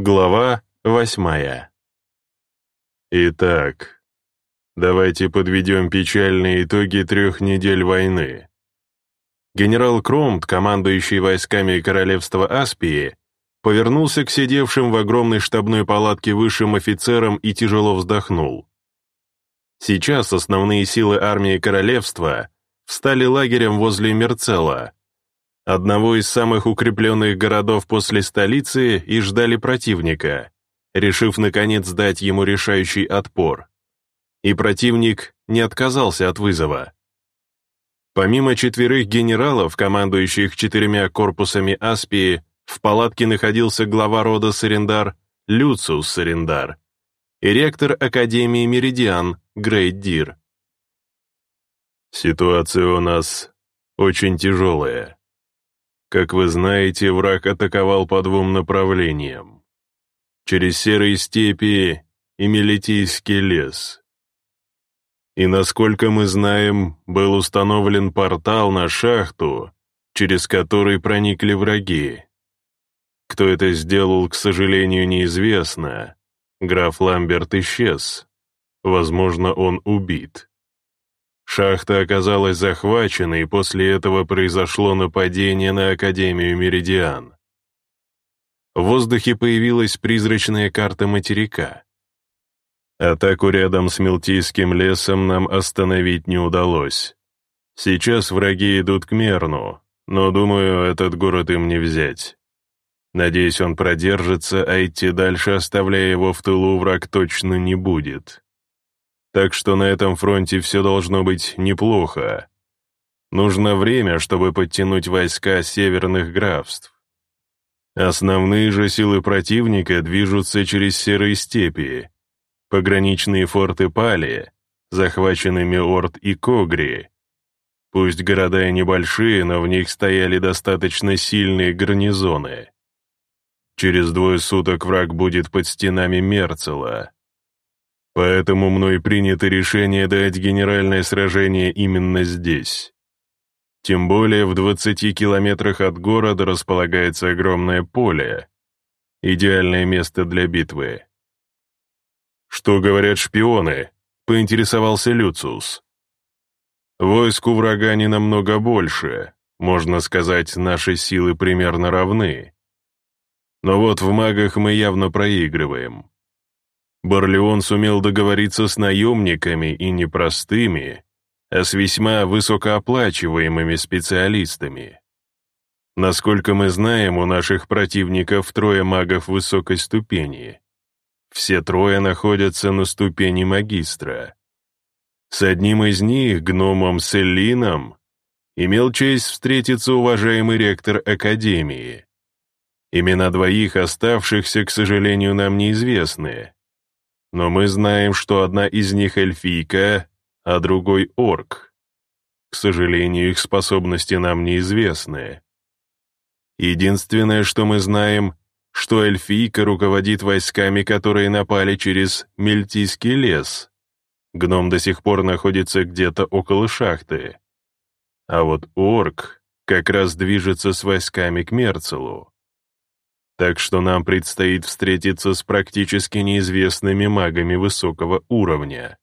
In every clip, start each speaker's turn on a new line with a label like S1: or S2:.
S1: Глава восьмая. Итак, давайте подведем печальные итоги трех недель войны. Генерал Кромт, командующий войсками королевства Аспии, повернулся к сидевшим в огромной штабной палатке высшим офицерам и тяжело вздохнул. Сейчас основные силы армии королевства встали лагерем возле Мерцела, одного из самых укрепленных городов после столицы, и ждали противника, решив, наконец, дать ему решающий отпор. И противник не отказался от вызова. Помимо четверых генералов, командующих четырьмя корпусами Аспии, в палатке находился глава рода Сарендар Люциус Сарендар и ректор Академии Меридиан Грейт Дир. Ситуация у нас очень тяжелая. Как вы знаете, враг атаковал по двум направлениям. Через серые степи и Мелитийский лес. И насколько мы знаем, был установлен портал на шахту, через который проникли враги. Кто это сделал, к сожалению, неизвестно. Граф Ламберт исчез. Возможно, он убит. Шахта оказалась захвачена, и после этого произошло нападение на Академию Меридиан. В воздухе появилась призрачная карта материка. Атаку рядом с Мелтийским лесом нам остановить не удалось. Сейчас враги идут к Мерну, но, думаю, этот город им не взять. Надеюсь, он продержится, а идти дальше, оставляя его в тылу, враг точно не будет. Так что на этом фронте все должно быть неплохо. Нужно время, чтобы подтянуть войска северных графств. Основные же силы противника движутся через серые степи. Пограничные форты пали, захвачены Меорт и Когри. Пусть города и небольшие, но в них стояли достаточно сильные гарнизоны. Через двое суток враг будет под стенами Мерцела. Поэтому мной принято решение дать генеральное сражение именно здесь. Тем более в 20 километрах от города располагается огромное поле. Идеальное место для битвы. «Что говорят шпионы?» — поинтересовался Люциус. «Войск у врага не намного больше. Можно сказать, наши силы примерно равны. Но вот в магах мы явно проигрываем. Барлеон сумел договориться с наемниками и не простыми, а с весьма высокооплачиваемыми специалистами. Насколько мы знаем, у наших противников трое магов высокой ступени. Все трое находятся на ступени магистра. С одним из них, гномом Селлином, имел честь встретиться уважаемый ректор Академии. Имена двоих оставшихся, к сожалению, нам неизвестны, но мы знаем, что одна из них эльфийка, а другой орк. К сожалению, их способности нам неизвестны. Единственное, что мы знаем, что эльфийка руководит войсками, которые напали через Мельтийский лес. Гном до сих пор находится где-то около шахты. А вот орк как раз движется с войсками к Мерцелу так что нам предстоит встретиться с практически неизвестными магами высокого уровня.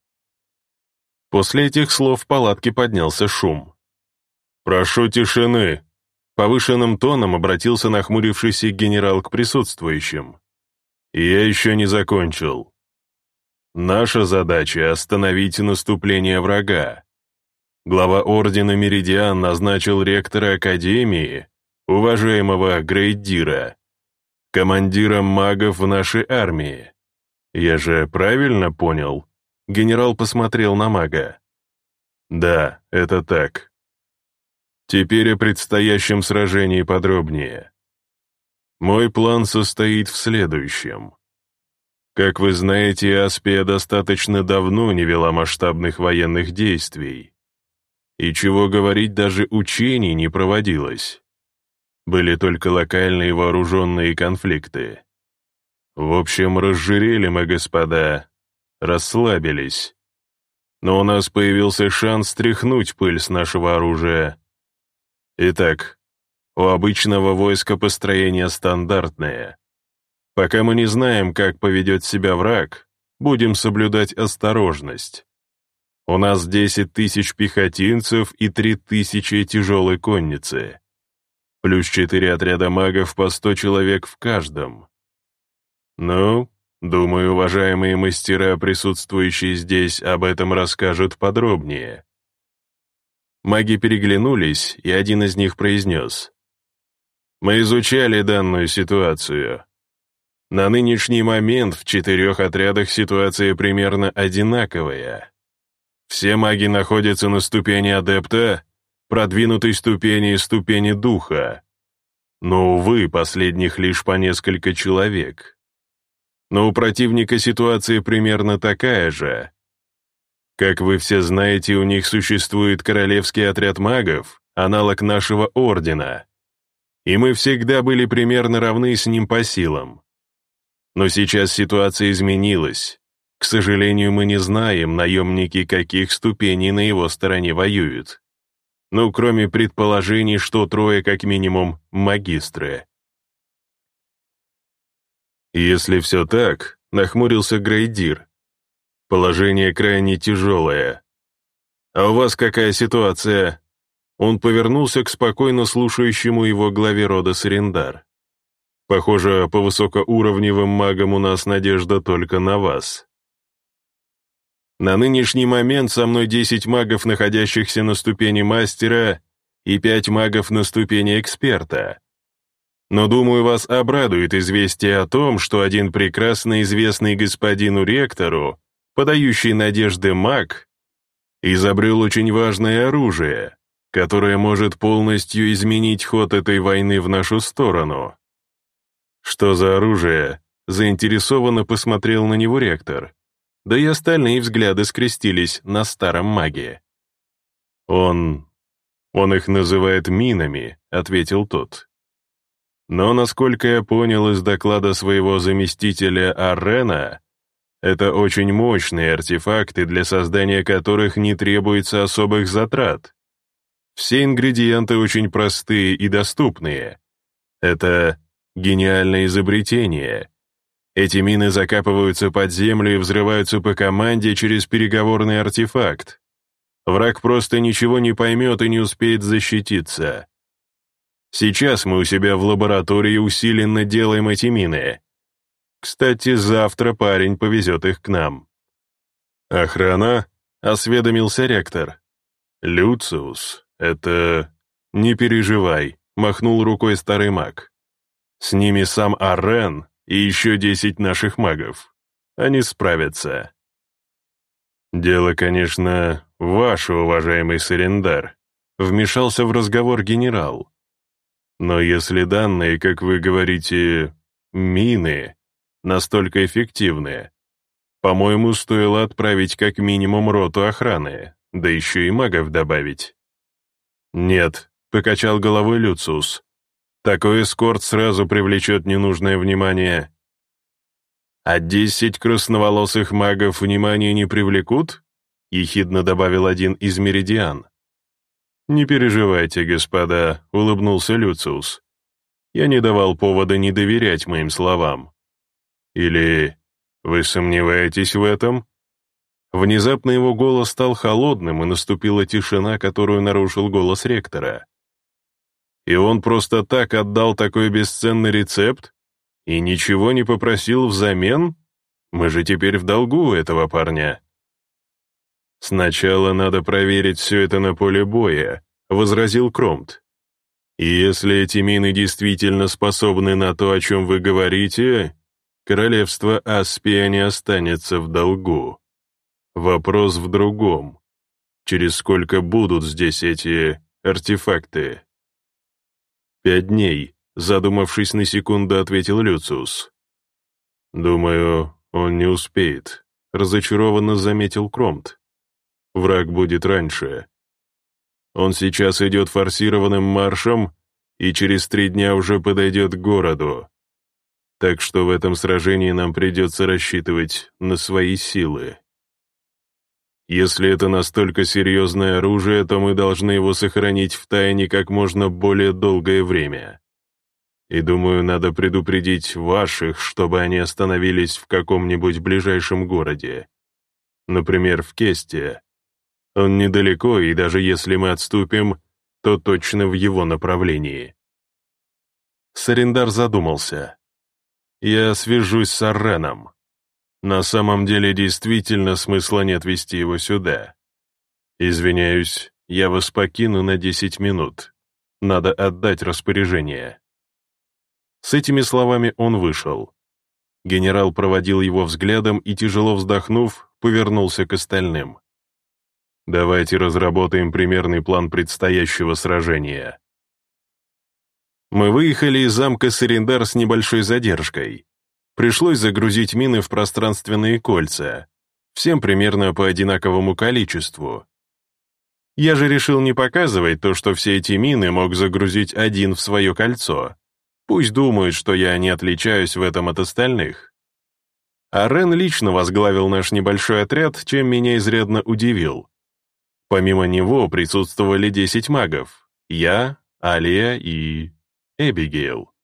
S1: После этих слов в палатке поднялся шум. «Прошу тишины!» Повышенным тоном обратился нахмурившийся генерал к присутствующим. «Я еще не закончил. Наша задача — остановить наступление врага. Глава Ордена Меридиан назначил ректора Академии, уважаемого Грейдира, командиром магов в нашей армии. Я же правильно понял?» Генерал посмотрел на мага. «Да, это так. Теперь о предстоящем сражении подробнее. Мой план состоит в следующем. Как вы знаете, Аспия достаточно давно не вела масштабных военных действий. И чего говорить, даже учений не проводилось. Были только локальные вооруженные конфликты. В общем, разжирели мы, господа, расслабились. Но у нас появился шанс стряхнуть пыль с нашего оружия. Итак, у обычного войска построение стандартное. Пока мы не знаем, как поведет себя враг, будем соблюдать осторожность. У нас 10 тысяч пехотинцев и 3 тысячи тяжелой конницы. Плюс 4 отряда магов по 100 человек в каждом. Ну, думаю, уважаемые мастера, присутствующие здесь, об этом расскажут подробнее. Маги переглянулись, и один из них произнес. «Мы изучали данную ситуацию. На нынешний момент в четырех отрядах ситуация примерно одинаковая. Все маги находятся на ступени адепта, продвинутой ступени и ступени духа. Но, увы, последних лишь по несколько человек. Но у противника ситуация примерно такая же. Как вы все знаете, у них существует королевский отряд магов, аналог нашего ордена. И мы всегда были примерно равны с ним по силам. Но сейчас ситуация изменилась. К сожалению, мы не знаем, наемники каких ступеней на его стороне воюют. Ну, кроме предположений, что трое как минимум магистры. Если все так, нахмурился Грейдир. Положение крайне тяжелое. А у вас какая ситуация? Он повернулся к спокойно слушающему его главе рода Сарендар. Похоже, по высокоуровневым магам у нас надежда только на вас. На нынешний момент со мной 10 магов, находящихся на ступени мастера, и 5 магов на ступени эксперта. Но, думаю, вас обрадует известие о том, что один прекрасно известный господину ректору, подающий надежды маг, изобрел очень важное оружие, которое может полностью изменить ход этой войны в нашу сторону. «Что за оружие?» — заинтересованно посмотрел на него ректор. Да и остальные взгляды скрестились на старом маге. «Он... он их называет минами», — ответил тот. «Но, насколько я понял из доклада своего заместителя Арена, это очень мощные артефакты, для создания которых не требуется особых затрат. Все ингредиенты очень простые и доступные. Это Гениальное изобретение. Эти мины закапываются под землю и взрываются по команде через переговорный артефакт. Враг просто ничего не поймет и не успеет защититься. Сейчас мы у себя в лаборатории усиленно делаем эти мины. Кстати, завтра парень повезет их к нам. «Охрана?» — осведомился ректор. «Люциус, это...» «Не переживай», — махнул рукой старый маг. С ними сам Арен и еще десять наших магов. Они справятся. Дело, конечно, ваше, уважаемый Сарендар, вмешался в разговор генерал. Но если данные, как вы говорите, мины, настолько эффективны, по-моему, стоило отправить как минимум роту охраны, да еще и магов добавить. Нет, покачал головой Люциус. Такой эскорт сразу привлечет ненужное внимание. А десять красноволосых магов внимания не привлекут? Ехидно добавил один из меридиан. «Не переживайте, господа», — улыбнулся Люциус. «Я не давал повода не доверять моим словам». «Или вы сомневаетесь в этом?» Внезапно его голос стал холодным, и наступила тишина, которую нарушил голос ректора. И он просто так отдал такой бесценный рецепт? И ничего не попросил взамен? Мы же теперь в долгу у этого парня. Сначала надо проверить все это на поле боя, возразил Кромт. И если эти мины действительно способны на то, о чем вы говорите, королевство Аспия не останется в долгу. Вопрос в другом. Через сколько будут здесь эти артефакты? «Пять дней», — задумавшись на секунду, ответил Люциус. «Думаю, он не успеет», — разочарованно заметил Кромт. «Враг будет раньше. Он сейчас идет форсированным маршем и через три дня уже подойдет к городу. Так что в этом сражении нам придется рассчитывать на свои силы». Если это настолько серьезное оружие, то мы должны его сохранить в тайне как можно более долгое время. И думаю, надо предупредить ваших, чтобы они остановились в каком-нибудь ближайшем городе. Например, в Кесте. Он недалеко, и даже если мы отступим, то точно в его направлении. Сарендар задумался. Я свяжусь с Арреном. На самом деле действительно смысла нет вести его сюда. Извиняюсь, я вас покину на 10 минут. Надо отдать распоряжение. С этими словами он вышел. Генерал проводил его взглядом и, тяжело вздохнув, повернулся к остальным. «Давайте разработаем примерный план предстоящего сражения». Мы выехали из замка Сарендар с небольшой задержкой. Пришлось загрузить мины в пространственные кольца, всем примерно по одинаковому количеству. Я же решил не показывать то, что все эти мины мог загрузить один в свое кольцо. Пусть думают, что я не отличаюсь в этом от остальных. А Рен лично возглавил наш небольшой отряд, чем меня изрядно удивил. Помимо него присутствовали 10 магов. Я, Алия и... Эбигейл.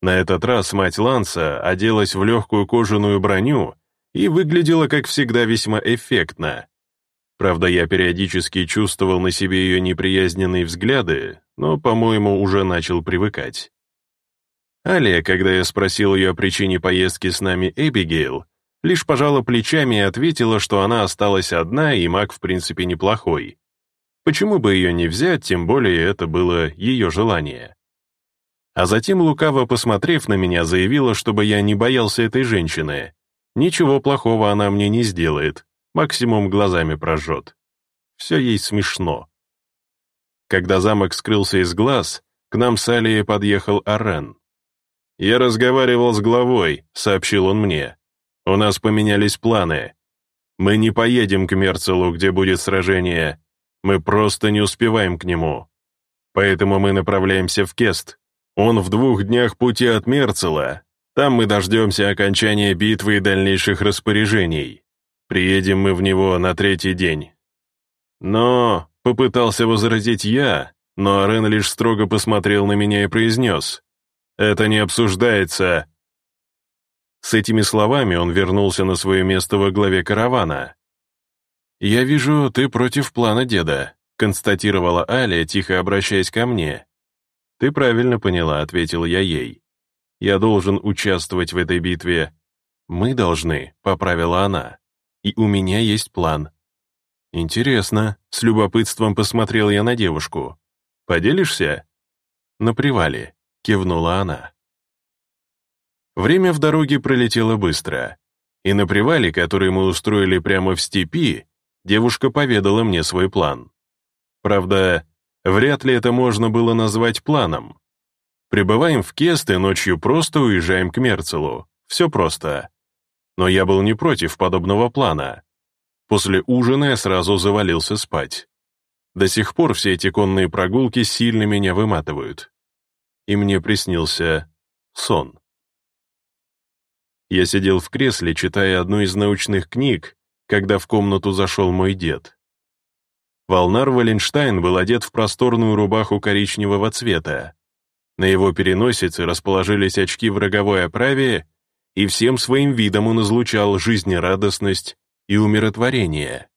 S1: На этот раз мать Ланса оделась в легкую кожаную броню и выглядела, как всегда, весьма эффектно. Правда, я периодически чувствовал на себе ее неприязненные взгляды, но, по-моему, уже начал привыкать. Алия, когда я спросил ее о причине поездки с нами Эбигейл, лишь пожала плечами и ответила, что она осталась одна, и маг в принципе неплохой. Почему бы ее не взять, тем более это было ее желание. А затем, лукаво посмотрев на меня, заявила, чтобы я не боялся этой женщины. Ничего плохого она мне не сделает, максимум глазами прожжет. Все ей смешно. Когда замок скрылся из глаз, к нам с Алией подъехал Арен. «Я разговаривал с главой», — сообщил он мне. «У нас поменялись планы. Мы не поедем к Мерцелу, где будет сражение. Мы просто не успеваем к нему. Поэтому мы направляемся в Кест. Он в двух днях пути от Мерцела. Там мы дождемся окончания битвы и дальнейших распоряжений. Приедем мы в него на третий день». Но, попытался возразить я, но Арен лишь строго посмотрел на меня и произнес. Это не обсуждается». С этими словами он вернулся на свое место во главе каравана. «Я вижу, ты против плана деда», — констатировала Аля, тихо обращаясь ко мне. «Ты правильно поняла», — ответил я ей. «Я должен участвовать в этой битве». «Мы должны», — поправила она. «И у меня есть план». «Интересно», — с любопытством посмотрел я на девушку. «Поделишься?» «На привале», — кивнула она. Время в дороге пролетело быстро, и на привале, который мы устроили прямо в степи, девушка поведала мне свой план. Правда, вряд ли это можно было назвать планом. Прибываем в Кест ночью просто уезжаем к Мерцелу. Все просто. Но я был не против подобного плана. После ужина я сразу завалился спать. До сих пор все эти конные прогулки сильно меня выматывают и мне приснился сон. Я сидел в кресле, читая одну из научных книг, когда в комнату зашел мой дед. Волнар Валенштайн был одет в просторную рубаху коричневого цвета. На его переносице расположились очки в роговой оправе, и всем своим видом он излучал жизнерадостность и умиротворение.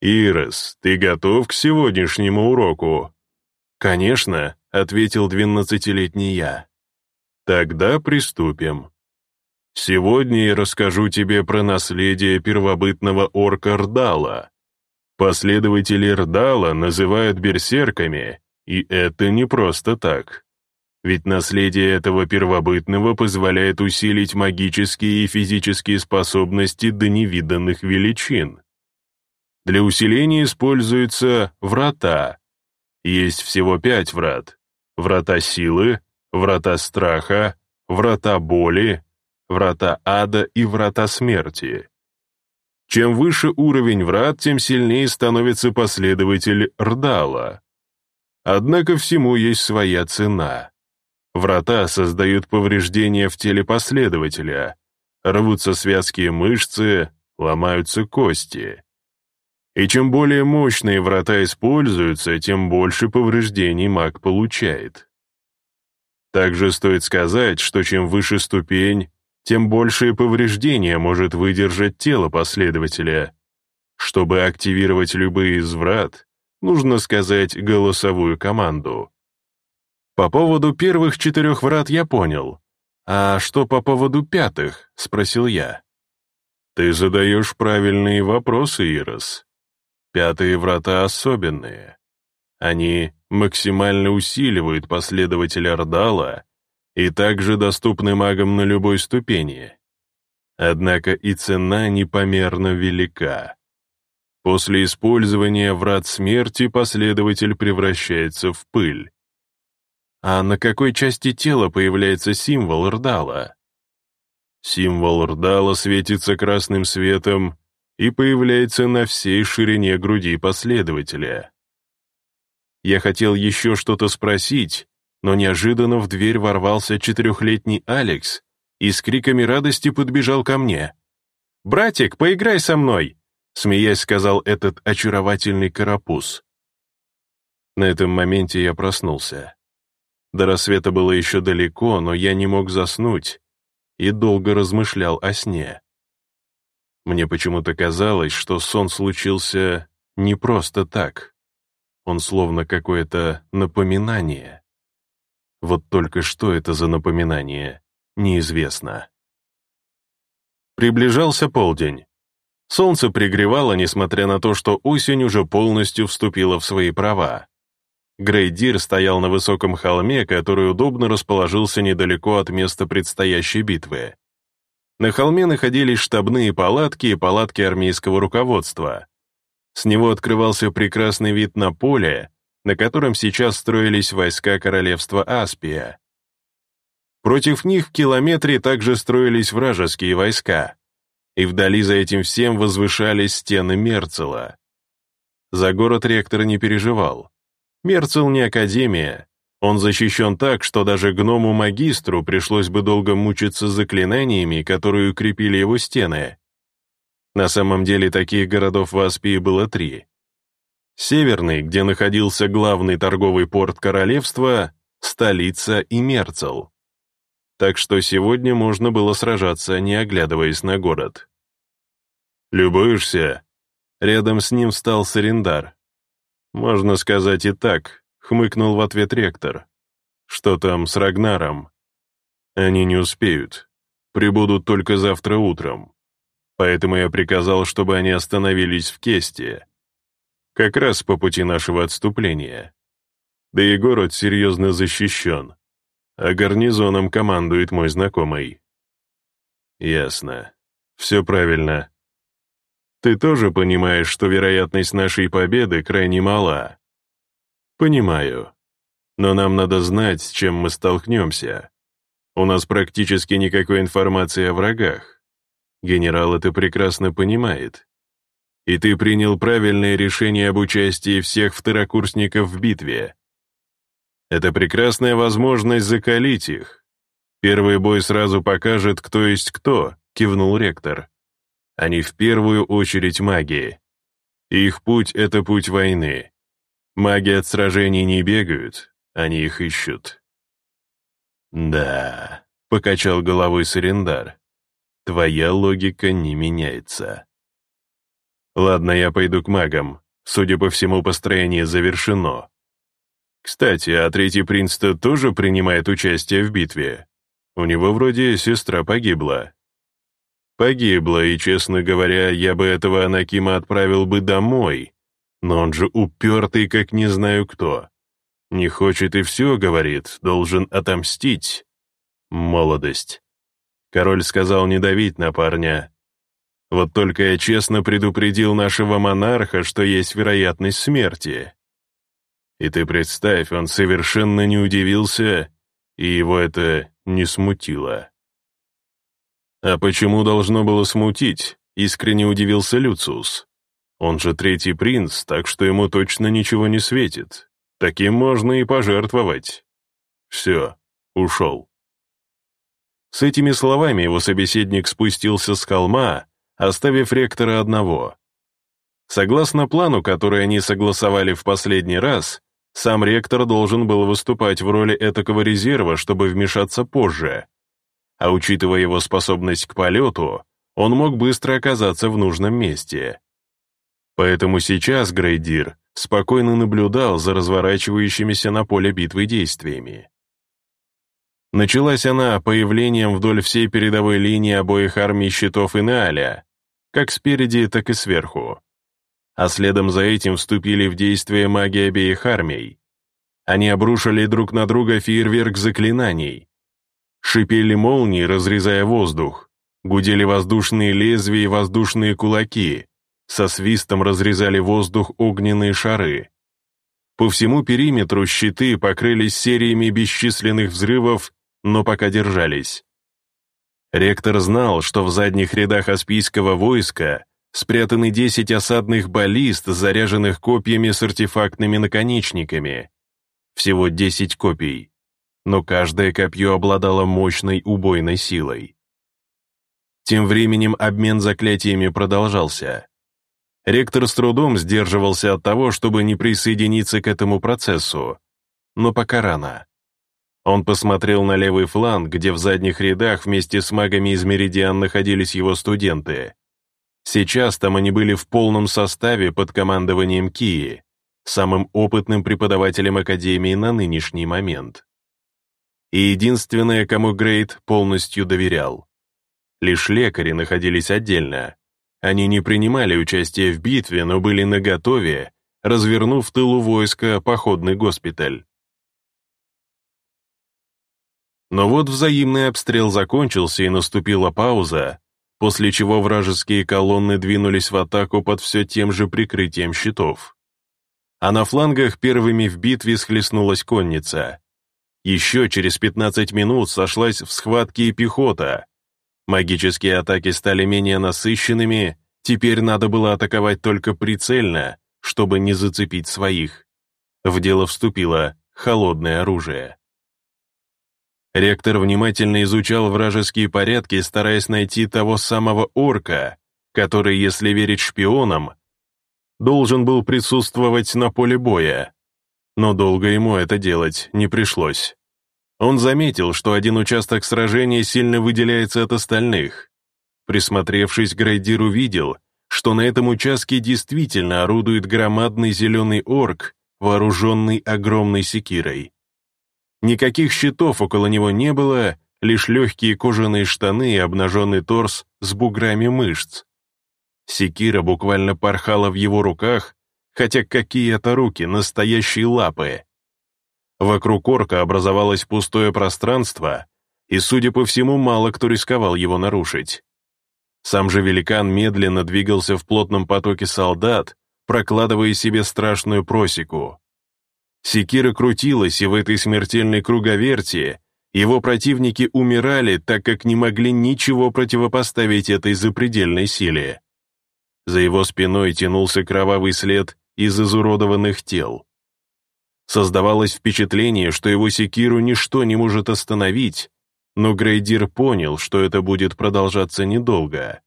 S1: «Ирос, ты готов к сегодняшнему уроку?» «Конечно», — ответил двенадцатилетний я. «Тогда приступим. Сегодня я расскажу тебе про наследие первобытного орка Рдала. Последователи Рдала называют берсерками, и это не просто так. Ведь наследие этого первобытного позволяет усилить магические и физические способности до невиданных величин. Для усиления используются врата. Есть всего пять врат врата силы, врата страха, врата боли, врата ада и врата смерти. Чем выше уровень врат, тем сильнее становится последователь Рдала. Однако всему есть своя цена. Врата создают повреждения в теле последователя, рвутся связки мышцы, ломаются кости. И чем более мощные врата используются, тем больше повреждений маг получает. Также стоит сказать, что чем выше ступень, тем большее повреждение может выдержать тело последователя. Чтобы активировать любые из врат, нужно сказать голосовую команду. По поводу первых четырех врат я понял. А что по поводу пятых, спросил я. Ты задаешь правильные вопросы, Ирос. Пятые врата особенные. Они максимально усиливают последователя Ордала и также доступны магам на любой ступени. Однако и цена непомерно велика. После использования врат смерти последователь превращается в пыль. А на какой части тела появляется символ Рдала? Символ Рдала светится красным светом и появляется на всей ширине груди последователя. Я хотел еще что-то спросить, но неожиданно в дверь ворвался четырехлетний Алекс и с криками радости подбежал ко мне. «Братик, поиграй со мной!» смеясь сказал этот очаровательный карапуз. На этом моменте я проснулся. До рассвета было еще далеко, но я не мог заснуть и долго размышлял о сне. Мне почему-то казалось, что сон случился не просто так. Он словно какое-то напоминание. Вот только что это за напоминание, неизвестно. Приближался полдень. Солнце пригревало, несмотря на то, что осень уже полностью вступила в свои права. Грейдир стоял на высоком холме, который удобно расположился недалеко от места предстоящей битвы. На холме находились штабные палатки и палатки армейского руководства. С него открывался прекрасный вид на поле, на котором сейчас строились войска королевства Аспия. Против них в километре также строились вражеские войска, и вдали за этим всем возвышались стены Мерцела. За город ректор не переживал. Мерцел не академия, он защищен так, что даже гному-магистру пришлось бы долго мучиться заклинаниями, которые укрепили его стены. На самом деле таких городов в Аспии было три. Северный, где находился главный торговый порт королевства, столица и Мерцел. Так что сегодня можно было сражаться, не оглядываясь на город. «Любуешься?» Рядом с ним встал Сарендар. «Можно сказать и так», — хмыкнул в ответ ректор. «Что там с Рагнаром?» «Они не успеют. Прибудут только завтра утром. Поэтому я приказал, чтобы они остановились в Кесте. Как раз по пути нашего отступления. Да и город серьезно защищен. А гарнизоном командует мой знакомый. Ясно. Все правильно. Ты тоже понимаешь, что вероятность нашей победы крайне мала. Понимаю. Но нам надо знать, с чем мы столкнемся. У нас практически никакой информации о врагах. Генерал это прекрасно понимает. И ты принял правильное решение об участии всех второкурсников в битве. Это прекрасная возможность закалить их. Первый бой сразу покажет, кто есть кто, кивнул ректор. Они в первую очередь маги. Их путь — это путь войны. Маги от сражений не бегают, они их ищут. «Да», — покачал головой Сарендар, — «твоя логика не меняется». «Ладно, я пойду к магам. Судя по всему, построение завершено. Кстати, а третий принц-то тоже принимает участие в битве. У него вроде сестра погибла». Погибла, и, честно говоря, я бы этого Анакима отправил бы домой. Но он же упертый, как не знаю кто. Не хочет и все, говорит, должен отомстить. Молодость. Король сказал не давить на парня. Вот только я честно предупредил нашего монарха, что есть вероятность смерти. И ты представь, он совершенно не удивился, и его это не смутило. «А почему должно было смутить?» — искренне удивился Люциус. «Он же третий принц, так что ему точно ничего не светит. Таким можно и пожертвовать». «Все, ушел». С этими словами его собеседник спустился с холма, оставив ректора одного. Согласно плану, который они согласовали в последний раз, сам ректор должен был выступать в роли этакого резерва, чтобы вмешаться позже. А учитывая его способность к полету, он мог быстро оказаться в нужном месте. Поэтому сейчас Грейдир спокойно наблюдал за разворачивающимися на поле битвы действиями. Началась она появлением вдоль всей передовой линии обоих армий щитов и как спереди, так и сверху. А следом за этим вступили в действие маги обеих армий. Они обрушили друг на друга фейерверк заклинаний. Шипели молнии, разрезая воздух. Гудели воздушные лезвия и воздушные кулаки. Со свистом разрезали воздух огненные шары. По всему периметру щиты покрылись сериями бесчисленных взрывов но пока держались. Ректор знал, что в задних рядах аспийского войска спрятаны 10 осадных баллист, заряженных копьями с артефактными наконечниками. Всего 10 копий, но каждое копье обладало мощной убойной силой. Тем временем обмен заклятиями продолжался. Ректор с трудом сдерживался от того, чтобы не присоединиться к этому процессу, но пока рано. Он посмотрел на левый фланг, где в задних рядах вместе с магами из Меридиан находились его студенты. Сейчас там они были в полном составе под командованием Кии, самым опытным преподавателем Академии на нынешний момент. И единственное, кому Грейт полностью доверял. Лишь лекари находились отдельно. Они не принимали участие в битве, но были наготове, развернув тылу войска походный госпиталь. Но вот взаимный обстрел закончился и наступила пауза, после чего вражеские колонны двинулись в атаку под все тем же прикрытием щитов. А на флангах первыми в битве схлестнулась конница. Еще через 15 минут сошлась в схватке и пехота. Магические атаки стали менее насыщенными, теперь надо было атаковать только прицельно, чтобы не зацепить своих. В дело вступило холодное оружие. Ректор внимательно изучал вражеские порядки, стараясь найти того самого орка, который, если верить шпионам, должен был присутствовать на поле боя. Но долго ему это делать не пришлось. Он заметил, что один участок сражения сильно выделяется от остальных. Присмотревшись, Грейдир увидел, что на этом участке действительно орудует громадный зеленый орк, вооруженный огромной секирой. Никаких щитов около него не было, лишь легкие кожаные штаны и обнаженный торс с буграми мышц. Секира буквально порхала в его руках, хотя какие это руки, настоящие лапы. Вокруг орка образовалось пустое пространство, и, судя по всему, мало кто рисковал его нарушить. Сам же великан медленно двигался в плотном потоке солдат, прокладывая себе страшную просеку. Секира крутилась, и в этой смертельной круговерти его противники умирали, так как не могли ничего противопоставить этой запредельной силе. За его спиной тянулся кровавый след из изуродованных тел. Создавалось впечатление, что его секиру ничто не может остановить, но Грейдир понял, что это будет продолжаться недолго.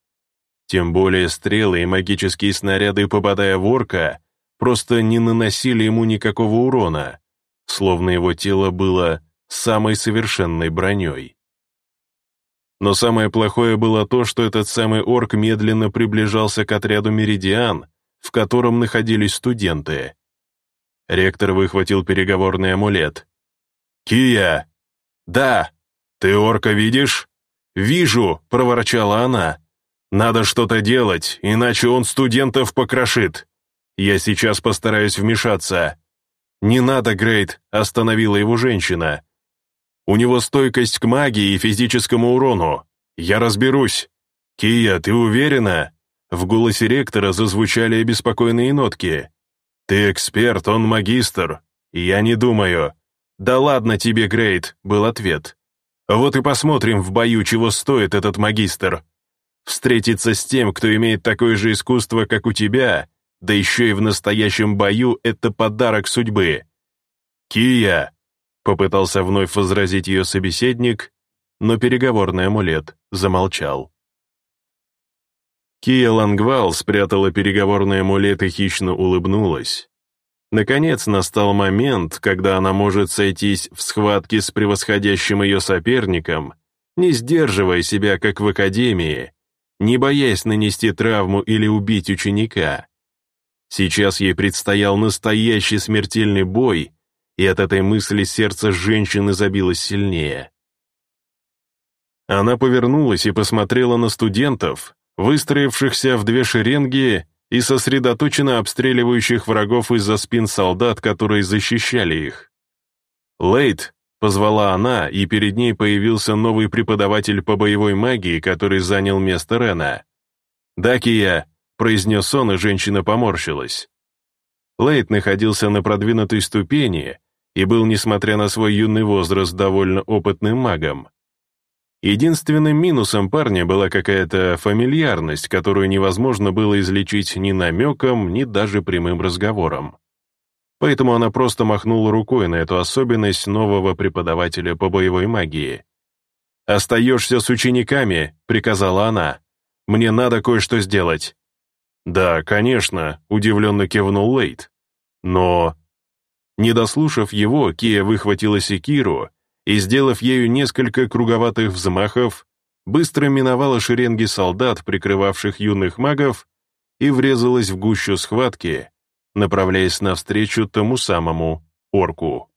S1: Тем более стрелы и магические снаряды, попадая в орка, просто не наносили ему никакого урона, словно его тело было самой совершенной броней. Но самое плохое было то, что этот самый орк медленно приближался к отряду «Меридиан», в котором находились студенты. Ректор выхватил переговорный амулет. «Кия!» «Да! Ты орка видишь?» «Вижу!» — проворчала она. «Надо что-то делать, иначе он студентов покрошит!» Я сейчас постараюсь вмешаться». «Не надо, Грейт», — остановила его женщина. «У него стойкость к магии и физическому урону. Я разберусь». «Кия, ты уверена?» В голосе ректора зазвучали обеспокоенные нотки. «Ты эксперт, он магистр. Я не думаю». «Да ладно тебе, Грейт», — был ответ. «Вот и посмотрим в бою, чего стоит этот магистр. Встретиться с тем, кто имеет такое же искусство, как у тебя, да еще и в настоящем бою это подарок судьбы. «Кия!» — попытался вновь возразить ее собеседник, но переговорный амулет замолчал. Кия Лангвал спрятала переговорный амулет и хищно улыбнулась. Наконец настал момент, когда она может сойтись в схватке с превосходящим ее соперником, не сдерживая себя, как в академии, не боясь нанести травму или убить ученика. Сейчас ей предстоял настоящий смертельный бой, и от этой мысли сердце женщины забилось сильнее. Она повернулась и посмотрела на студентов, выстроившихся в две шеренги и сосредоточенно обстреливающих врагов из-за спин солдат, которые защищали их. «Лейт», — позвала она, и перед ней появился новый преподаватель по боевой магии, который занял место Рена. «Дакия», — произнес он, и женщина поморщилась. Лейт находился на продвинутой ступени и был, несмотря на свой юный возраст, довольно опытным магом. Единственным минусом парня была какая-то фамильярность, которую невозможно было излечить ни намеком, ни даже прямым разговором. Поэтому она просто махнула рукой на эту особенность нового преподавателя по боевой магии. «Остаешься с учениками», — приказала она. «Мне надо кое-что сделать». «Да, конечно», — удивленно кивнул Лейт. «Но...» Не дослушав его, Кия выхватила секиру и, сделав ею несколько круговатых взмахов, быстро миновала шеренги солдат, прикрывавших юных магов, и врезалась в гущу схватки, направляясь навстречу тому самому орку.